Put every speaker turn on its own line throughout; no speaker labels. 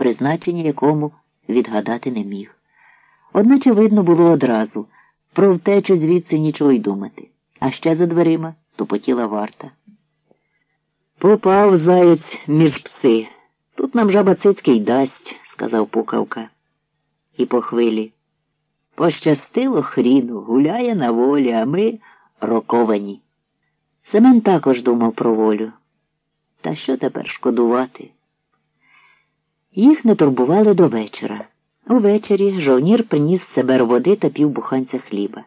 призначення якому відгадати не міг. Одначе видно було одразу про втечу звідси нічого й думати, а ще за дверима тупотіла варта. Попав заєць між пси. Тут нам жаба цицький дасть, сказав пукавка. І по хвилі. Пощастило хріну, гуляє на волі, а ми роковані. Семен також думав про волю. Та що тепер шкодувати? Їх не турбували до вечора. Увечері жовнір приніс себе води та півбуханця хліба.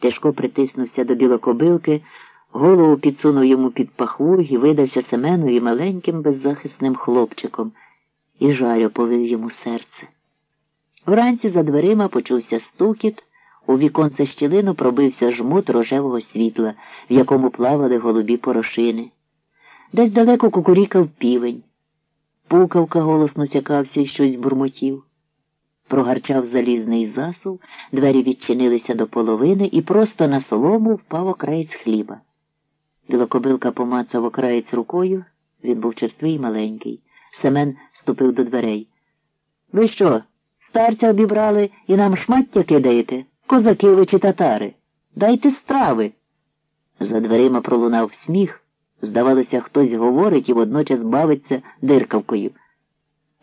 Тяжко притиснувся до білокобилки, голову підсунув йому під пахву і видався Семенові маленьким беззахисним хлопчиком, і жаль оповив йому серце. Вранці за дверима почувся стукіт, у віконце щілину пробився жмут рожевого світла, в якому плавали голубі порошини. Десь далеко кукурікав півень. Пукавка голосно цякався і щось бурмотів. Прогарчав залізний засув, двері відчинилися до половини і просто на солому впав окраєць хліба. Білокобилка помацав окраєць рукою, він був черствий і маленький. Семен ступив до дверей. Ви що, старця обібрали і нам шмаття кидаєте? Козаки ви чи татари? Дайте страви. За дверима пролунав сміх. Здавалося, хтось говорить і водночас бавиться диркавкою.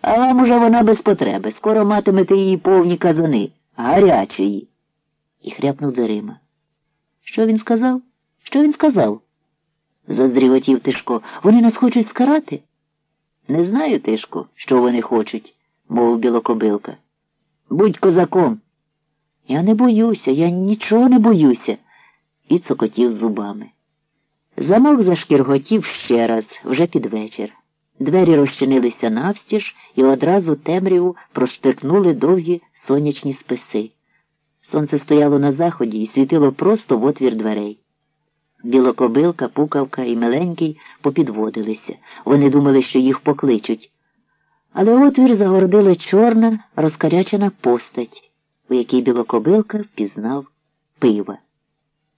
А вам уже вона без потреби. Скоро матимете її повні казани, гарячої. І хряпнув дверима. Що він сказав? Що він сказав? заздрівотів Тишко. Вони нас хочуть скарати? Не знаю, Тишко, що вони хочуть, мовив білокобилка. Будь козаком. Я не боюся, я нічого не боюся, і цокотів зубами. Замок зашкірготів ще раз, вже під вечір. Двері розчинилися навстіж і одразу темряву проштрикнули довгі сонячні списи. Сонце стояло на заході і світило просто в отвір дверей. Білокобилка, пукавка і миленький попідводилися. Вони думали, що їх покличуть. Але отвір загородила чорна, розкарячена постать, у якій білокобилка впізнав пива.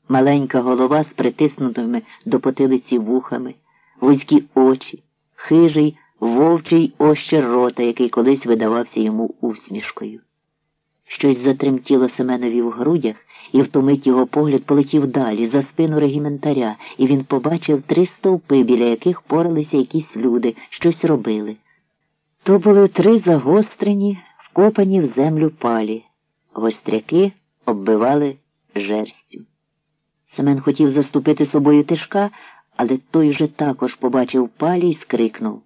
Маленька голова з притиснутими до потилиці вухами, вузькі очі, хижий, вовчий ощер рота, який колись видавався йому усмішкою. Щось затремтіло Семенові в грудях, і в ту мить його погляд полетів далі, за спину регіментаря, і він побачив три стовпи, біля яких поралися якісь люди, щось робили. То були три загострені, вкопані в землю палі. Гостряки оббивали жерстю. Семен хотів заступити собою тишка, але той же також побачив палі і скрикнув.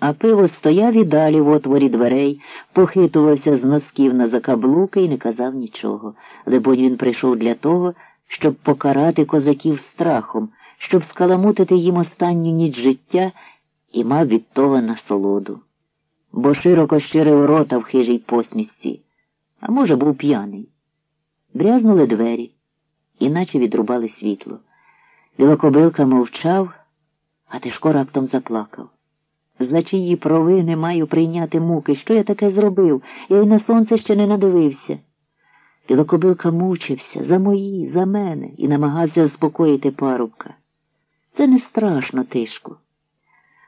А пиво стояв і далі в отворі дверей, похитувався з носків на закаблуки і не казав нічого. Лебонь він прийшов для того, щоб покарати козаків страхом, щоб скаламутити їм останню ніч життя і мав від того насолоду. Бо широко щирив рота в хижій посмішці, а може, був п'яний. Брязнули двері іначе відрубали світло. Білокобилка мовчав, а Тишко раптом заплакав. За чиї провини маю прийняти муки? Що я таке зробив? Я й на сонце ще не надивився. Білокобилка мучився за мої, за мене і намагався заспокоїти парубка. Це не страшно, Тишку.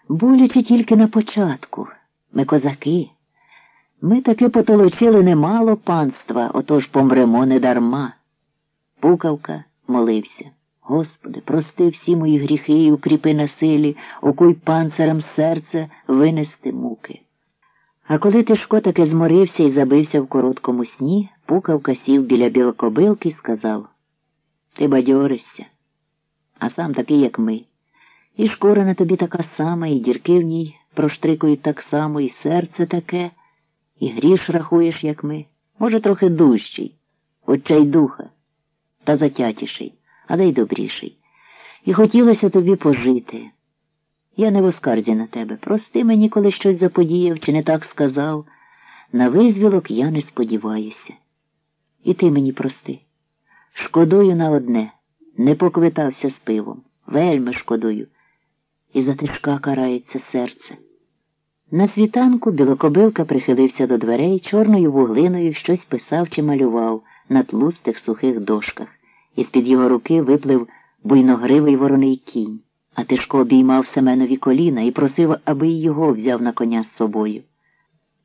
Боляче тільки на початку. Ми козаки. Ми таки потолочили немало панства, отож помремо недарма. Пукавка молився. Господи, прости всі мої гріхи і укріпи на силі, окуй панцирем серце винести муки. А коли Тишко таки зморився і забився в короткому сні, пукавка сів біля білокобилки і сказав Ти бадьоришся, а сам такий, як ми. І шкура на тобі така сама, і дірки в ній проштрикують так само, і серце таке, і гріш рахуєш, як ми. Може, трохи дужчий, очей духа та затятіший, але й добріший. І хотілося тобі пожити. Я не в оскарзі на тебе. Прости мені, коли щось заподіяв, чи не так сказав. На визвілок я не сподіваюся. І ти мені прости. Шкодую на одне, не поквитався з пивом. Вельми шкодую. І за тишка карається серце. На світанку білокобилка прихилився до дверей, чорною вуглиною щось писав чи малював на тлустих сухих дошках і з-під його руки виплив буйногривий вороний кінь, а Тишко обіймав Семенові коліна і просив, аби й його взяв на коня з собою.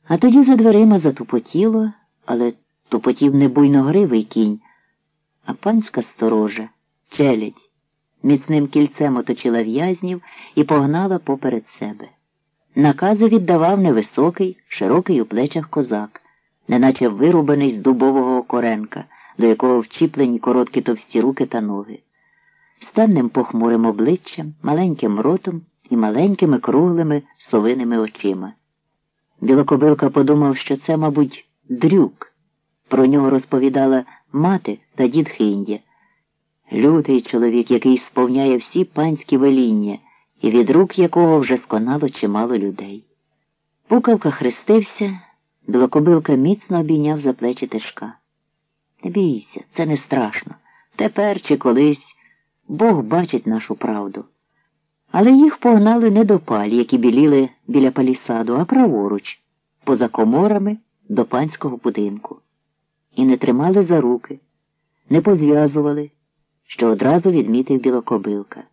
А тоді за дверима затупотіло, але тупотів не буйногривий кінь, а панська сторожа, челядь, міцним кільцем оточила в'язнів і погнала поперед себе. Накази віддавав невисокий, широкий у плечах козак, неначе вирубаний з дубового коренка, до якого вчіплені короткі товсті руки та ноги. Станним похмурим обличчям, маленьким ротом і маленькими круглими совиними очима. Білокобилка подумав, що це, мабуть, дрюк. Про нього розповідала мати та дід Хиндя. Лютий чоловік, який сповняє всі панські веління, і від рук якого вже сконало чимало людей. Пукавка хрестився, білокобилка міцно обійняв за плечі тишка. Не бійся, це не страшно. Тепер чи колись Бог бачить нашу правду. Але їх погнали не до палі, які біліли біля палісаду, а праворуч, поза коморами до панського будинку. І не тримали за руки, не позв'язували, що одразу відмітив білокобилка.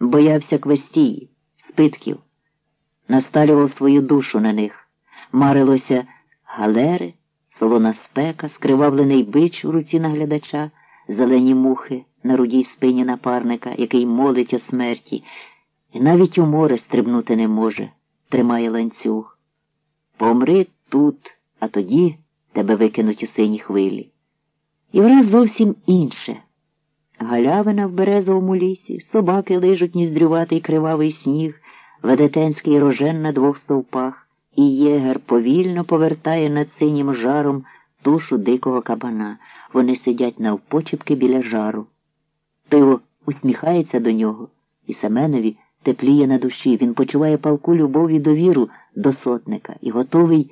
Боявся квестії, спитків, насталював свою душу на них, марилося галери, солона спека, скривавлений бич у руці наглядача, зелені мухи на рудій спині напарника, який молить о смерті, і навіть у море стрибнути не може, тримає ланцюг. Помри тут, а тоді тебе викинуть у сині хвилі. І враз зовсім інше. Галявина в березовому лісі, собаки лижуть ніздрюватий кривавий сніг, ведетенський рожен на двох стовпах, і єгер повільно повертає над синім жаром тушу дикого кабана. Вони сидять навпочіпки біля жару. Пиво усміхається до нього, і Семенові тепліє на душі. Він почуває палку любов і довіру до сотника і готовий